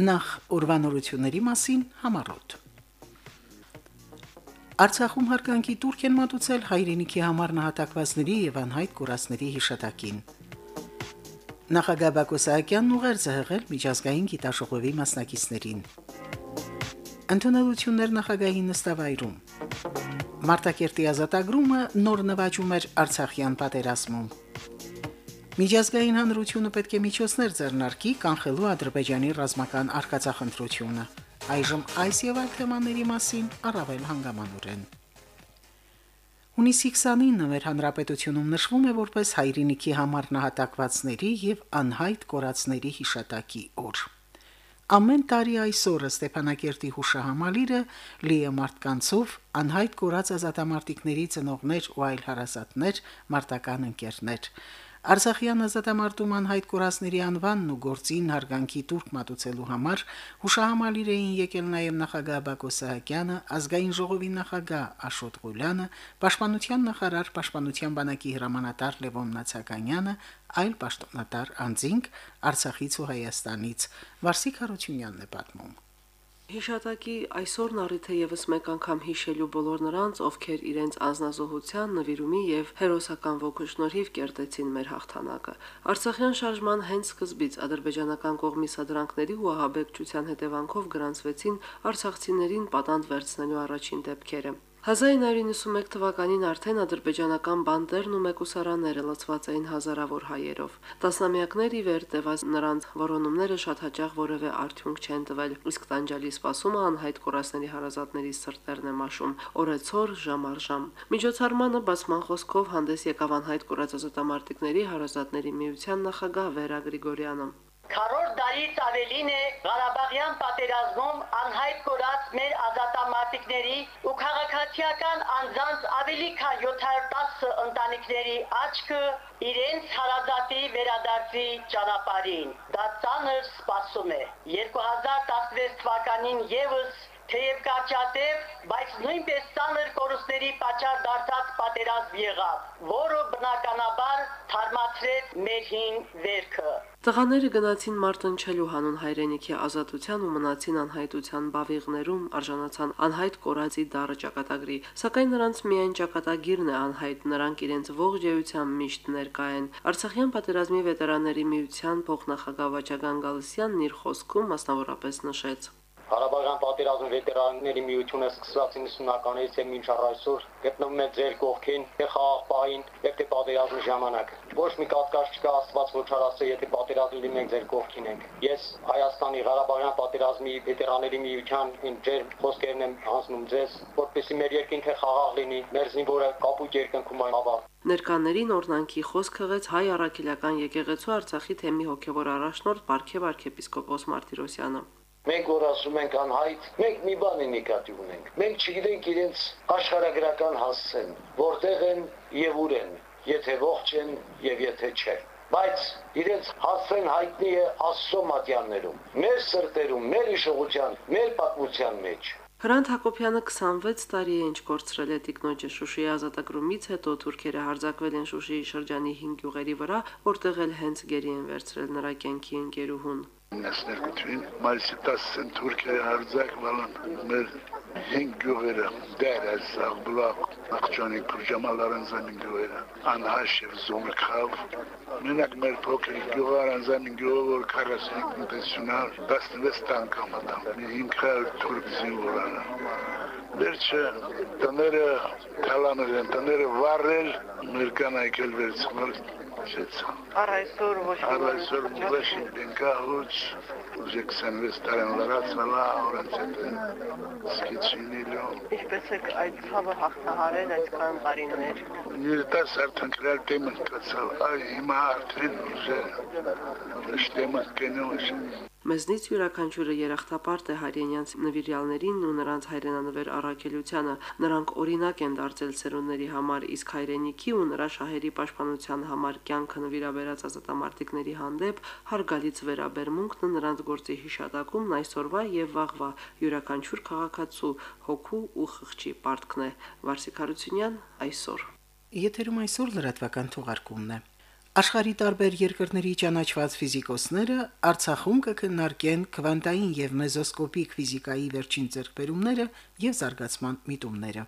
նախ ուրվանորությունների մասին համառոտ։ Արցախում հարգանքի տուրք են մատուցել հայրենիքի համար նահատակվածների եւ անհայտ կորածների հիշատակին։ Նախագահ Բակո Սահակյանն ուղերձը հղել միջազգային գիտաշխովի մասնակիցներին։ Ընդունելություններ նախագահի նստավայրում։ Մարտակերտի ազատագրումը նոր նվաճում էր Արցախյան պատերազմում։ Միջազգային հանրությունը պետք է միջոցներ ձեռնարկի կանխելու Ադրբեջանի ռազմական արկածախնդրությունը։ Այժմ այս եւ այլ թեմաների մասին առավել հանգամանորեն։ Հունիսի 29-ը մեր հանրապետությունում նշվում է որպես հայրենիքի համար նահատակվածների եւ անհայտ կորածների հիշատակի օր։ Ամեն տարի այսօրը Ստեփանակերտի հուշահամալիրը լի է մարդկանցով, անհայտ կորած ազատամարտիկների ծնողներ ու այլ հարազատներ, մարտական ընկերներ։ Արցախյան ազատամարտում անհայտ կորածների անվանն ու գործին հարգանքի турք մատուցելու համար հուշահամալիր էին եկել նաև նախագահ Բակո Սահակյանը, ազգային ժողովի նախագահ Աշոտ Ղուլյանը, պաշտպանության նախարար պաշտպանության բանակի հրամանատար Լևոն Նացականյանը, այլ պաշտոնատար անձինք Արցախից ու Հայաստանից։ Վարսիկ Հարությունյանն է պատմում. Հիշատակի այսօրն առիթ է եւս մեկ անգամ հիշելու բոլոր նրանց, ովքեր իրենց անznազողության, նվիրումի եւ հերոսական ոգու շնորհիվ կերտեցին մեր հաղթանակը։ Արցախյան շարժման հենց սկզբից ադրբեջանական կողմի սադրանքների ու ահաբեկչության հետևանքով գրանցվեցին արցախցիներին պատանդ վերցնելու առաջին դեպքերը։ 1991 թվականին արդեն ադրբեջանական բանդերն ու մեկուսարանները լցված էին հազարավոր հայերով։ Տասնամյակներ ի վեր տևած նրանց որոնումները շատ հաճախ որևէ արդյունք չեն տվել, իսկ տանջալի սպասումը անհայտ կորասների հարազատների սրտերն է մաշում, օրեցօր ժամ առ ժամ։ Միջոցառմանը բացման խոսքով հանդես եկավ անհայտ կորած ազատամարտիկների հարազատների միության նախագահ Վերա Գրիգորյանը։ Քառորդ դարից ավելին է Ղարաբաղյան պատերազմում անհայտ կորած մեր ազատամարտիկների ու քաղաքացիական անձանց ավելի քան 710 ընտանիքների աչքը իրենց հարազատի վերադարձի ճանապարհին։ Դա ծանր սպասում է։ 2016 թվականին եւս թեև կարճատև, բայց նույնպես ծանր կորուստների պատճառ դարձած պատերազմ եղավ, որը բնականաբար թարմացրեց մեր հին վերքը։ Տղաները գնացին մարտնչելու հանուն հայրենիքի ազատության ու մնացին անհայտության բավիղներում, արժանացան անհայտ կորածի դառը ճակատագրի, սակայն նրանց միայն ճակատագիրն է անհայտ, նրանք իրենց ողջ էությամբ միշտ ներկա են։ Արցախյան պատերազմի վետերանների միության փոխնախագահ Վաճագան Գալստյանն իր խոսքում մասնավորապես նշեց. Ղարաբաղյան պատերազմի վետերանների միությունը սկսված 90-ականից եւ մինչ այսօր գտնվում է ձեր կողքին թե խաղաղ պահին եւ թե պատերազմի ժամանակ։ Ոչ մի կասկած չկա Աստված ոչ արասը, եթե պատերազմի մենք ձեր կողքին ենք։ Ես Հայաստանի Ղարաբաղյան պատերազմի վետերանների միության ինժեր խոսքերն եմ հանձնում ձեզ, որպեսզի մեր երկինքը խաղաղ լինի, մեր զինվորը կապույտ երկնքում ավա։ Ներկաներին օրնանքի խոսք հղեց հայ առաքելական եկեղեցու Արցախի թեմի հոգևոր առաջնորդ Բարքև arczepiskopos Martirosyan-ը։ Մենք որ ասում ենք անհայտ, մենք մի բանի նկատի ունենք։ Մենք չգիտենք իրենց աշխարհագրական հասցեն, որտեղ են եւ ուր են, եթե ողջ են եւ եթե չէ բայց իրենց հասցեն հայտնի է Աստծո մատյաններում, մեր սրտերում, մեր իշխողության, մեր պատմության մեջ։ Հրանտ Հակոբյանը 26 տարի է ինչ կորցրել է Տիկնոջը Շուշիի ազատագրումից հետո թուրքերը հարձակվել են Շուշիի շրջանի 5 գյուղերի վրա, որտեղ էլ հենց գերի են վերցրել նրա կյանքի ընկերուհուն։ Մայիսի 10-ին Թուրքիայի հարձակվելն մեր հինգ գյուղերը դեր է սաղբլակ աղջանի կուրջամալ արանզանին գյուղերը անհաշ եւ զոմրքավ մենակ մեր փոքր գյուղը արանզանին գյուղը որ 45 տնտեսյունալ 16 տանկամ ատամ 500 թուրք զինվորանը վերջը տները թալանել են տները վառել մեր կանայքել վերցնել մշեցան։ Առ այսօր ոչ մի։ Առ այսօր ոչ մի դենքահուց ուժե 26 տարին լրացնելա օրացետը սկիցինելու։ Ինչպես եք այդ ցավը հաղթահարել այսքան տարիներ։ Ներտաս արդեն գրել թեմա կացավ, այ հիմա արդեն ուժե շտեմա կենոս Մեզնից յուրաքանչյուրը երախտապարտ է հայրենյանց նվիրյալներին ու նրանց հայրենանվեր առաքելությանը։ Նրանք օրինակ են դարձել ծերունների համար, իսկ հայրենիքի ու նրա շահերի պաշտպանության համար կյանքը նվիրաբերած ազատամարտիկների հանդեպ հարգալից վերաբերմունքն ու նրանց գործի հիշատակումն այսօրվա եւ վաղվա յուրաքանչյուր քաղաքացու հոգու ու խղճի պարտքն է։ Վարսիկ Հարությունյան այսօր։ Եթերում այսօր լրատվական թողարկումն է։ Աշխարհի տարբեր երկրների ճանաչված ֆիզիկոսները Արցախում կքննարկեն քվանտային եւ մեզոսկոպիկ ֆիզիկայի վերջին ձեռքբերումները եւ զարգացման միտումները։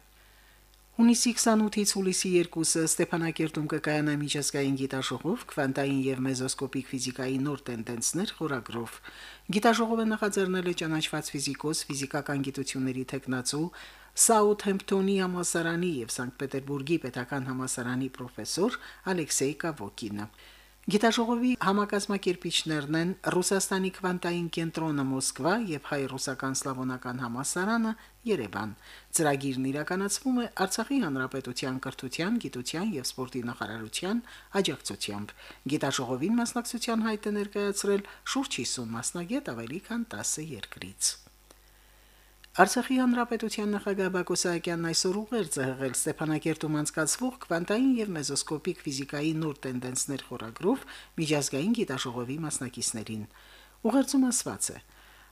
Հունիսի 28-ից հուլիսի 2-ը Ստեփանակերտում կկայանա միջազգային գիտաժողով քվանտային եւ մեզոսկոպիկ ֆիզիկայի նոր տենդենսներ խորագրով։ Գիտաժողովը նախաձեռնել է ճանաչված ֆիզիկոս, ֆիզիկական գիտությունների տեխնացու Սաութհեմփթոնի համասարանի եւ Սանկտ Պետերբուրգի պետական համասարանի պրոֆեսոր Ալեքսեյ Կավոկինը։ Գիտաժողովի համակազմակերպիչներն են Ռուսաստանի քվանտային կենտրոնը Մոսկվա եւ հայ-ռուսական սլավոնական համասարանը Երևան։ Ծրագիրն իրականացվում է Արցախի հանրապետության կրթության, գիտության եւ սպորտի նախարարության աջակցությամբ։ Գիտաժողովին մասնակցության հայտ է ներկայացրել շուրջ 50 մասնագետ ավելի քան 10 երկրից։ Արցախի հանրապետության նախագահ Բակո Սահակյանն այսօր ուղերձ է հղել Ստեփանակերտում անցկացվող քվանտային եւ մեզոսկոպիկ ֆիզիկայի նոր տենդենսներ խորագրով միջազգային գիտաժողովի մասնակիցներին։ Ուղերձում ասված է.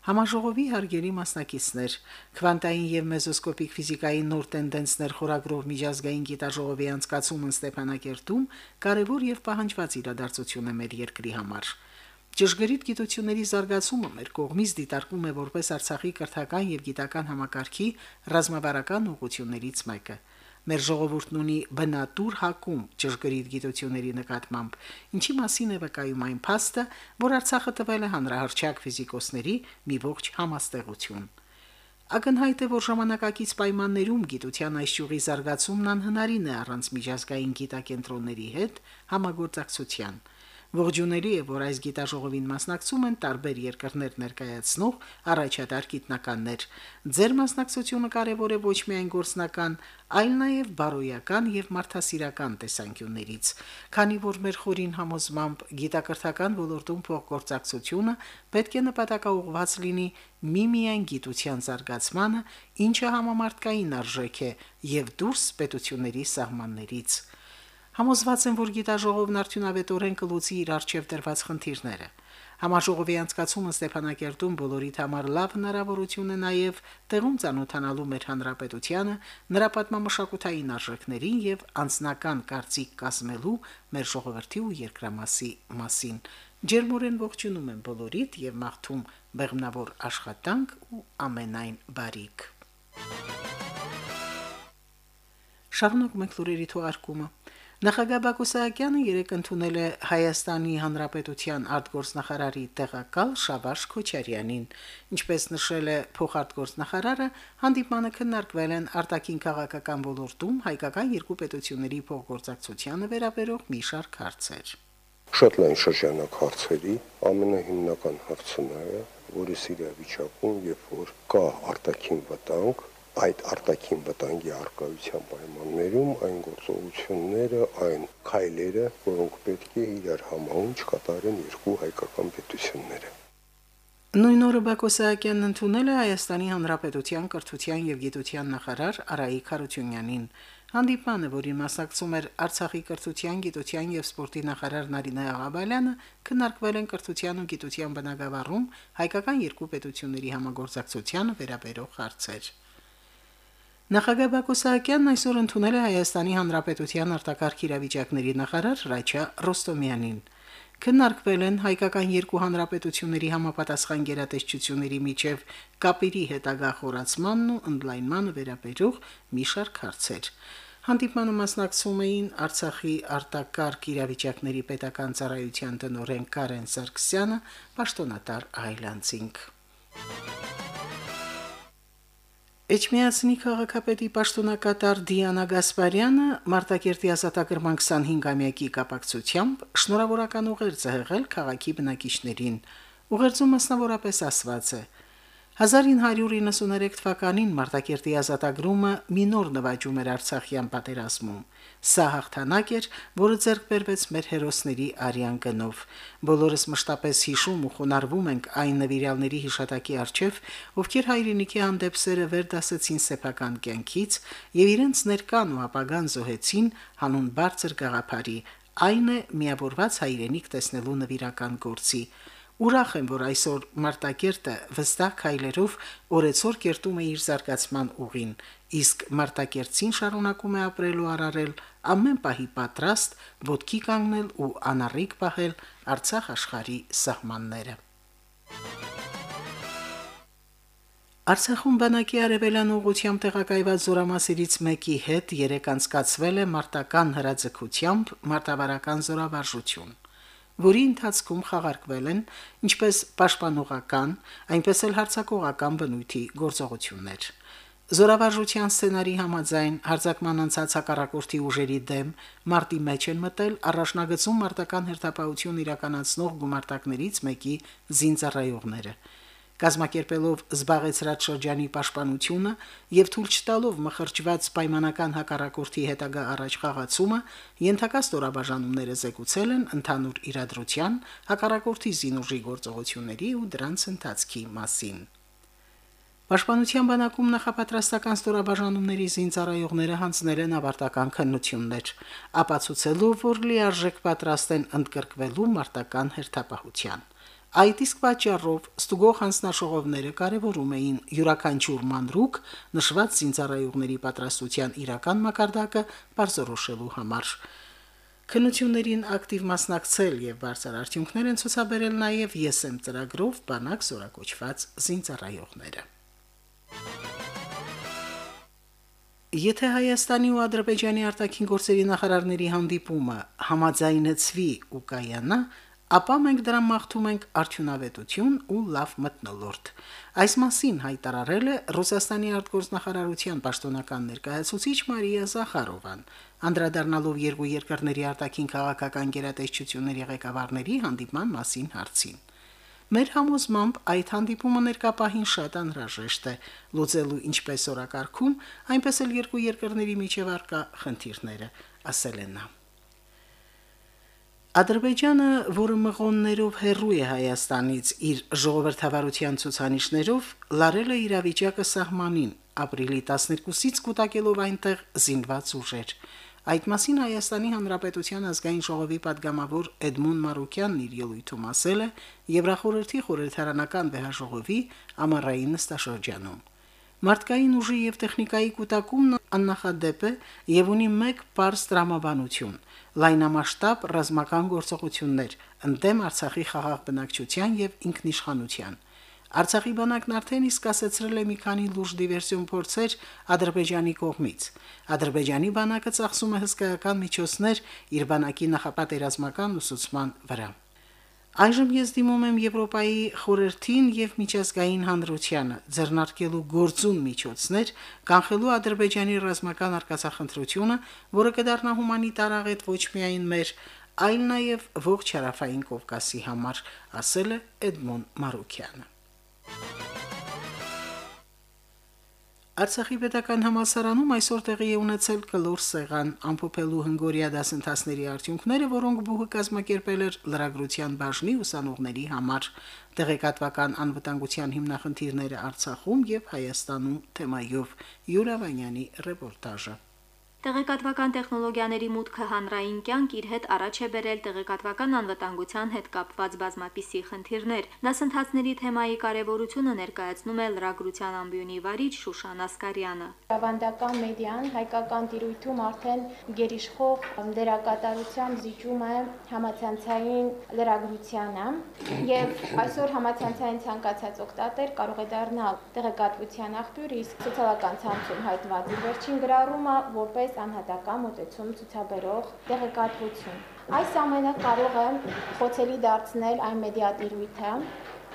Համաժողովի հարգելի մասնակիցներ, քվանտային եւ մեզոսկոպիկ ֆիզիկայի նոր տենդենսներ խորագրով միջազգային գիտաժողովի անցկացումն Ստեփանակերտում կարևոր եւ պահանջված իրադարձություն է մեր երկրի համար։ Ճշգրիտ գիտությունների զարգացումը մեր կողմից դիտարկվում է որպես Արցախի կրթական եւ գիտական համակարգի ռազմավարական ուղղություններից մեկը։ Մեր ժողովուրդն ունի բնատուր հակում ճշգրիտ գիտությունների նկատմամբ, ինչի մասին է վկայում այն փաստը, որ Արցախը տվել է հանրահարչակ ֆիզիկոսների մի ողջ համաստեղություն։ Ակնհայտ է, որ ժամանակակից պայմաններում գիտության այս ճյուղի զարգացումն անհնարին է առանց միջազգային գիտակենտրոնների հետ համագործակցության։ Ողջունելի է, որ այս գիտաժողովին մասնակցում են տարբեր երկրներ ներկայացնող առաջատար գիտնականներ։ Ձեր մասնակցությունը կարևոր է ոչ միայն գործնական, այլ նաև բարոյական եւ մարդասիրական տեսանկյուններից, քանի որ մեր խորին համոզմամբ գիտակրթական ոլորտում փոխգործակցությունը պետք է նպատակաուղղված լինի միմիայն գիտության զարգացմանը, ինչը համամարտկային արժեք է եւ դուրս պետությունների սահմաններից։ Համոզված եմ, որ գիտաժողովն արդյունավետորեն կլուծի իր արժեվ դրված խնդիրները։ Համաժողովի անցկացումը Ստեփանակերտում բոլորիդ համար լավ հնարավորություն է նաև տեղում ցանոթանալու մեր հանրապետությանը, նրա պատմամշակութային արժեքներին եւ անձնական կարծիք կազմելու մեր ժողովրդի ու երկրամասի մասին։ Ջերմորեն ողջունում եմ բոլորիդ եւ մաղթում բեղմնավոր աշխատանք ու ամենայն բարիք։ Շարունակ մենք լուրերի թողարկումը։ Նախագահ Բակո Սահակյանը երեկ ընդունել է Հայաստանի Հանրապետության արտգործնախարարի տեղակալ Շավարժ Քոչարյանին։ Ինչպես նշել է փոխարտգործնախարարը, հանդիպմանը քննարկվել են արտաքին քաղաքական ոլորտում հայկական երկու պետությունների փոխգործակցությանը վերաբերող մի շարք հարցեր։ Շատ լայն շրջանակ հարցերի ամենահիմնական հարցը նա է, որը Սիրիավիճակում, երբ որ կա արտաքին վտանգ, այդ արտաքին վտանգի արկայության պայմաններում այն գործողությունները, այն քայլերը, որոնք պետք է իրար համահունչ կատարեն երկու հայկական պետությունները։ Նույն օրը Բակո Սահակյանն ընդունել է Հայաստանի Հանրապետության կրթության եւ գիտության նախարար Արայիկ Խարությունյանին։ Հանդիպանը, որի մասնակցում էր Արցախի կրթության, գիտության եւ սպորտի նախարար Նարինե Աղաբալյանը, քննարկվել են կրթության ու գիտության բնագավառում հայկական երկու պետությունների համագործակցությանը վերաբերող հարցեր։ Նախագահ Բակո Սահակյանն այսօր ընդունել է Հայաստանի Հանրապետության արտակարգ իրավիճակների նախարար Ռաչա Ռոստոմյանին։ Քննարկվել են հայկական երկու հանրապետությունների համապատասխան գերատեսչությունների միջև կապերի հետագա խորացմանն ու ընդլայնմանը վերաբերող մի շարք հարցեր։ Հանդիպմանը մասնակցում էին Արցախի արտակարգ իրավիճակների պետական ծառայության տնօրեն Կարեն Սարգսյանը, պաշտոնատար Այլանդզինգ։ Էջմիածնի քաղաքապետի պաշտոնակատար Դիանա Գասպարյանը Մարտակերտի ազատագրման 25-ամյակի կապակցությամբ շնորհավորական ուղերձ է հղել քաղաքի բնակիչներին։ Ուղերձում մասնավորապես ասված է. 1993 թվականին Մարտակերտի ազատագրումը մի նոր նվաճում էր Արցախյան պատերազմում։ Սա հաղթանակ էր, որը ձեռք բերվեց մեր հերոսների արյան գնով։ Բոլորս մշտապես հիշում ու խոնարհվում ենք այն նվիրալների հիշատակի արչև, ովքեր հայրենիքի հանդեպ սերը վերդասեցին սեփական կյանքից եւ իրենց ներկան ու ապագան զոհեցին հանուն բարձր գաղափարի։ Այն է միավորված հայրենիք տեսնելու նվիրական գործի Ուրախ եմ, որ այսօր Մարտակերտը վստահ քայլերով օրեցօր կերտում է իր զարգացման ուղին, իսկ Մարտակերտին շարունակում է ապրել ու արարել ամեն պահի պատրաստ ոդքի կանգնել ու անառիկ պահել Արցախ աշխարհի սահմանները։ Արցախում բանակի արևելան ուղությամբ տեղակայված զորամասերից մեկի հետ երեք անցկացվել է մարտական հրաձգությամբ մարտավարական զորավարժություն որի ընթացքում խաղարկվել են ինչպես պաշտպանողական, այնպես էլ հարձակողական բնույթի գործողություններ։ Զորավարժության սցենարի համաձայն հարձակման անցած հակառակորդի ուժերի դեմ մարտի մեջ են մտել առաջնագծում մարտական հերթապահություն իրականացնող գումարտակներից մեկի զինծառայողները կազմակերպելով զբաղեցրած շրջանի պաշտպանությունը եւ թույլ չտալով մխրճված պայմանական հակառակորդի հետագա առաջ խաղացումը ենթակա ստորաբաժանումները զեկուցել են ընդհանուր իրադրության հակառակորդի զինուժի գործողությունների ու դրանց ընթացքի մասին Պաշտպանության բանակում նախապատրաստական ստորաբաժանումների զինծառայողները հանձնել են ավարտական քննություններ, ապացուցելով, որ լիարժեք պատրաստ են ընդգրկվելու մարտական հերթապահության։ Այդ իսկ պատճառով ստուգող հանձնաշողովները կարևորում էին յուրաքանչյուր մանրուկ նշված զինծառայողների պատրաստության իրական մակարդակը բարձրոշելու համար։ Քննություններին ակտիվ մասնակցել եւ բարձր արդյունքներ են ցուցաբերել նաեւ ԵՍՄ ծրագրով բանակ զորակոչված զինծառայողները։ Եթե Հայաստանի ու Ադրբեջանի արտաքին գործերի նախարարների հանդիպումը համաձայնեցվի ու կայանա, ապա մենք դրան մաղթում ենք արդյունավետություն ու լավ մտնոլորտ։ Այս մասին հայտարարել է Ռուսաստանի արտգործնախարարության պաշտոնական ներկայացուցիչ Մարիա Զախարովան, անդրադառնալով երկու երկրների արտաքին քաղաքական գերատեսչությունների ղեկավարների հանդիպման մասին հարցին։ Մեր համոզմամբ այդ հանդիպումը ներկապահին շատ անհրաժեշտ է լուծելու ինչպես օրակարգում, այնպես էլ երկու երկրների միջև արկա խնդիրները, ասել են նա. Ադրբեջանը, որը մղոններով հերրու է Հայաստանից իր ժողովրդավարության ցուցանիշներով, լարել է իրավիճակը սահմանին ապրիլի 12-ից կուտակելով այնտեղ զինված ուժեր։ Այդ մասին Հայաստանի Հանրապետության ազգային ժողովի падգամավոր Էդմոն Մարուկյանն իր ելույթում ասել է Եվրախորհրդի խորհրդարանական վեհաժողովի ամառային նստաշրջանում։ Մարդկային ուժի եւ տեխնիկայի կուտակումն աննախադեպ է եւ ունի մեկ պարզ տրամաբանություն՝ լայնամասշտաբ ռազմական գործողություններ ընդդեմ Արցախի խաղաղ բնակչության եւ ինքնիշխանության։ Արցախի բանակն արդեն իսկ ասացրել է մի քանի լուրջ դիվերսիոն փորձեր Ադրբեջանի կողմից։ Ադրբեջանի բանակը ծախսում է հսկայական միջոցներ իր բանակի նախապատերազմական ուսուցման վրա։ Այժմ ես դիմում եմ Եվրոպայի խորհրդին եւ միջազգային հանրությանը ձեռնարկելու գործուն միջոցներ կանխելու Ադրբեջանի ռազմական արկածախնդրությունը, որը կդառնա հումանիտար աղետ ոչ միայն մեր, այլ նաեւ ողջ հարավային Կովկասի համար, ասել է Էդմոն Մարուկյանը։ Արցախի պետական համալսարանում այսօր տեղի է ունեցել կլոր սեղան ամփոփելու հնգորիա դասընթացների արդյունքները, որոնք բուհը կազմակերպել էր լրագրության բաժնի ուսանողների համար տեղեկատվական անվտանգության հիմնախնդիրները Արցախում եւ Հայաստանում թեմայով Յուրա Վանյանի ռեպորտաժը Տեղեկատվական տեխնոլոգիաների մուտքը հանրային կյանք իր հետ առաջ է բերել տեղեկատվական անվտանգության հետ կապված բազմապիսի խնդիրներ։ Դասընթացների թեմայի կարևորությունը ներկայացնում է լրագրության ամբիոնի վարիչ Շուշան Ասկարյանը։ Ավանդական մեդիան հայկական տիրույթում արդեն գերիշխող դերակատարությամբ զիջում է համացանցային լրագրությանը եւ այսօր համացանցային ցանկացած օգտատեր կարող է դառնալ տեղեկատվության աղբյուր, իսկ սոցիալական ցանցում հայտնված վերջին գրառումը որպես որպես անհատական մոտեցում ցուցաբերող տեղեկատվություն։ Այս ամենը կարող է խոցելի դարձնել այն մեդիատիրույթը,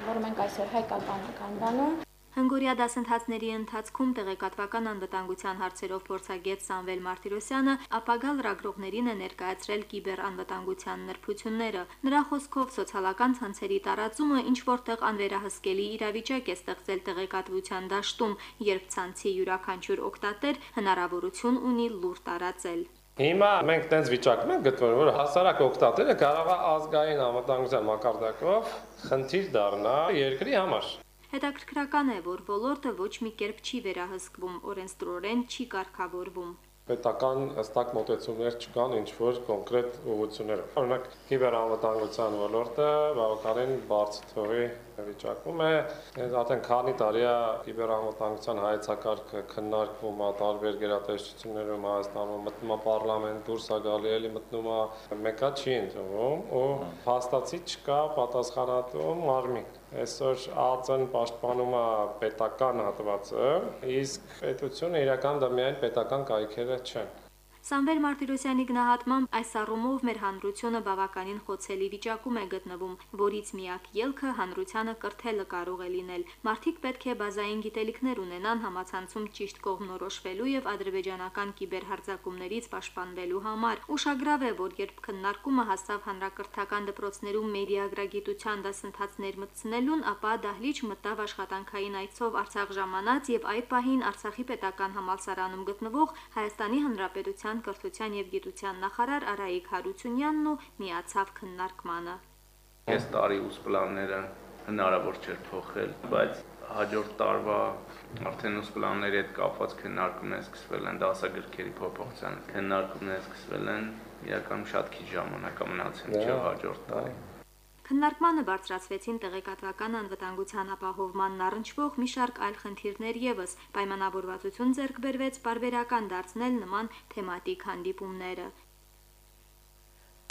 որը մենք այսօր հայկական ենք անվանում, Հնգորիա դասընթացների ընթացքում տեղեկատվական անվտանգության հարցերով փորձագետ Սամվել Մարտիրոսյանը ապագա լրագրողներին է ներկայացրել կիբերանվտանգության նրբությունները։ Նրա խոսքով սոցիալական ցանցերի տարածումը ինչ որտեղ անվերահսկելի իրավիճակ է ստեղծել տեղեկատվության դաշտում, երբ ցանցի յուրաքանչյուր օգտատեր հնարավորություն ունի լուր տարածել։ Հիմա մենք տենց վիճակում ենք գտնվում, որ հասարակ օգտատերը կարող է ազգային անվտանգության մակարդակով խնդիր դառնա երկրի համար։ Հետաքրքրական է, որ ոլորտը ոչ մի կերպ չի վերահսկվում, օրենսդրորեն չի կարգավորվում։ պետական հստակ մոտեցումներ չկան ինչ որ կոնկրետ ուղղություններով։ Օրինակ կիբերանվտանգության ոլորտը բավականին բարձր թվի վիճակում է։ արդեն քանի տարի է կիբերանվտանգության հայեցակարգը քննարկվում է տարբեր գերատեսչություններում Հայաստանում, մտնում է պարլամենտ, դուրս է գալի, էլի մտնում է, մեկա չի ընդունվում ու փաստացի չկա պատասխանատու մարմին։ Այսօր ԱԱԾ-ն պաշտպանում է պետական հատվածը, իսկ պետությունը իրական դա միայն պետական կայքերը չեն։ Սամվել Մարտիրոսյանի գնահատմամբ այս առումով մեր հանրությունը բավականին խոցելի վիճակում է գտնվում, որից միակ ելքը հանրությանը կրթելը կարող է լինել։ Մարդիկ պետք է բազային գիտելիքներ ունենան համացանցում ճիշտ կողմնորոշվելու եւ ադրբեջանական կիբերհարձակումներից պաշտպանվելու համար։ Ուշագրավ է, որ երբ քննարկումը հասավ հանրակրթական դպրոցներում մեդիագրագիտության դասընթացներ մտցնելուն, ապա դահլիճ մտավ աշխատանքային այցով Արցախ ժամանած եւ այդ պահին Արցախի պետական համալսարանում գտնվող Հայաստանի Հանրապետության Պետության կրթության եւ գիտության նախարար Արայիկ Հարությունյանն ու միացավ քննարկմանը։ Այս տարի ուս պլանները հնարավոր չէր փոխել, բայց հաջորդ տարվա արդեն ուս պլանների հետ կապված քննարկումներ սկսվել են դասագրքերի փոփոխության քննարկումներ սկսվել են իրական շատ քիչ ժամանակ մնացել չէ հաջորդ տարի Քննարկմանը բարձրացվեցին տեղեկատվական անվտանգության ապահովմանն առնչվող մի շարք այլ խնդիրներ եւս, պայմանավորվածություն ձեռք բերվեց բարբերական դարձնել նման թեմատիկ հանդիպումները։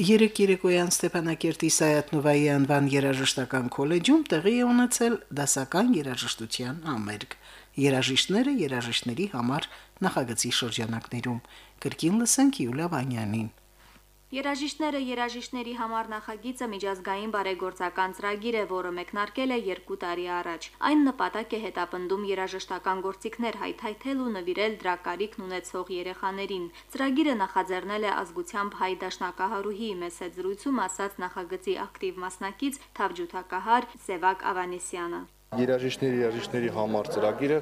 Երեք երեկոյան Ստեփանակերտի Սայաթնովայի անվան երաժշտական քոլեջում տեղի է ունեցել դասական երաժշտության համերգ։ Երաժիշտները երաժիշտների համար նախագծի շրջանակներում։ Կրկին լսենք Յուլիա Վանյանին։ Երաժիշտները երաժիշտների համար նախագիծը միջազգային բարեգործական ծրագիր է, որը մեկնարկել է 2 տարի առաջ։ Այն նպատակ է հետապնդում երաժշտական գործիքներ հայթայթել ու նվիրել դրա կարիքն ունեցող երեխաներին։ Ծրագիրը նախաձեռնել է ազգությամբ հայ դաշնակահարուհի մեծ զրույցում ասաց նախագծի ակտիվ մասնակից Թավջութակահար Սևակ Ավանեսյանը երաժիշտների երաժիշտների համար ծրագիրը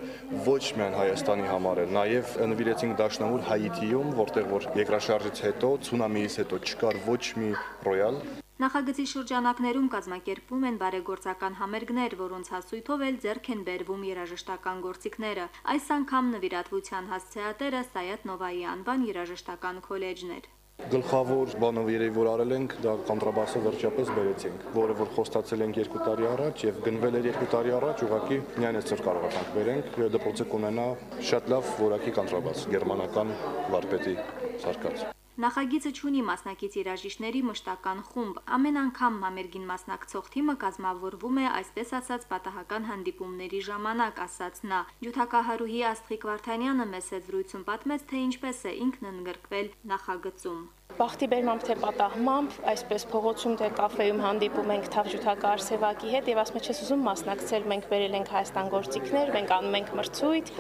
ոչ միայն Հայաստանի համար է, նաև նվիրեցինք Դաշնամուր Հայիթիում, որտեղ որ երկրաշարժից հետո, ցունամիից հետո չկար ոչ մի ռոյալ, Նախագծի շրջանակներում կազմակերպվում են բարեգործական համերգներ, որոնց հասույթով էլ ձեռք են բերվում երաժշտական գործիքները։ Այս անգամ նվիրատվության հասցեատերը Սայաթ Նովայի անվան երաժշտական քոլեջն էր։ Գլխավոր բանը երևի որ արել ենք, դա կոնտրաբասը վերջապես բերեցինք, որը որ խոստացել ենք 2 տարի առաջ եւ գնվել էր 2 տարի առաջ, ուղղակի միայն այսօր կարողանանք բերենք, դպրոցը կունենա շատ լավ որակի կոնտրաբաս, գերմանական վարպետի սարկած։ Նախագիծը ունի մասնակից երաժիշտների մշտական խումբ։ Ամեն անգամ համերգին մասնակցող թիմը կազմավորվում է այսպես ասած պատահական հանդիպումների ժամանակ, ասաց նա։ Ջութակահարուհի Աստղիկ Վարդանյանը մեծ զրույցում պատմեց, թե ինչպես է ինքն ընդգրկվել նախագծում։ Բախտի բերմամբ թե պատահմամբ, այսպես փողոցում թե կաֆեում հանդիպում ենք թավջութակար Սևակի հետ եւ ասում ես ուզում մասնակցել, մենք վերել ենք Հայաստան գործիքներ, մենք անում ենք մրցույթ,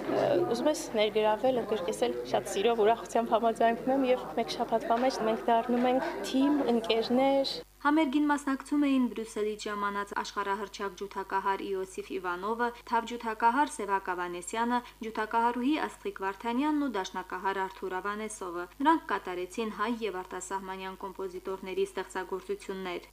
ուզում ես ներգրավել, ընդգրկել շատ սիրով, ուրախությամբ համաձայնվում եմ եւ մեկ շաբաթվա մեջ մենք դառնում ենք թիմ, ընկերներ, Համերգին մասնակցում էին Բրյուսելից ժամանած աշխարհահռչակ ջութակահար Իոսիֆ Իվանովը, թավ ջութակահար Սևակ Ավանեսյանը, ջութակահարուհի Աստղիկ Վարդանյանն ու դաշնակահար Արթուր Ավանեսովը։ Նրանք կատարեցին հայ եւ արտասահմանյան կոմպոզիտորների ստեղծագործություններ։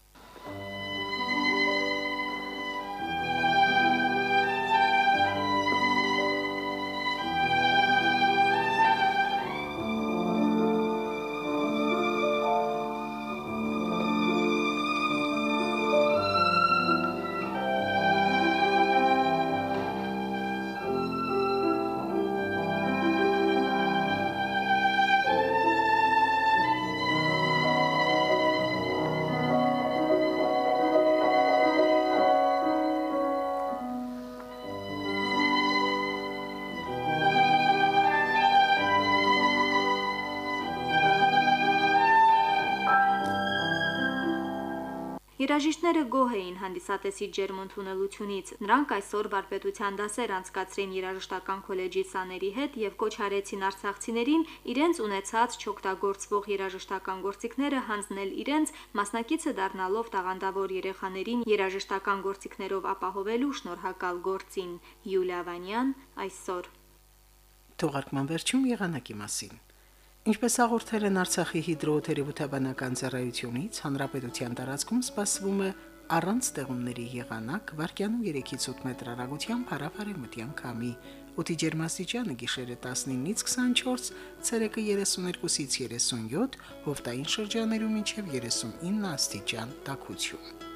Երաժիշտները գոհ էին հանդիսատեսի ջերմ ընդունելությունից։ Նրանք այսօր վարպետության դասեր անցկացրին երաժշտական քոլեջի սաների հետ եւ կոչ արեցին արցախցիներին իրենց ունեցած չօգտագործվող երաժշտական գործիքները հանձնել իրենց մասնակիցը դառնալով տաղանդավոր երեխաներին երաժշտական գործիքներով ապահովելու շնորհակալ գործին։ Յուլիա Վանյան այսօր Թողարկման վերջում եղանակի մասին։ Ինչպես հաղորդել են Արցախի հիդրոթերապևտաբանական ծառայությունից, հանրապետության տարածքում սպասվում է առանց ստեղումների եղանակ վարկյանում 3-ից 8 մետր հեռագությամբ հարավարեմտյան քամի, Օդի ջերմաստիճանը գիշերը 19-ից 24, ցերեկը 32-ից 37, հովտային շրջաներում մինչև 39 աստիճան տաքություն։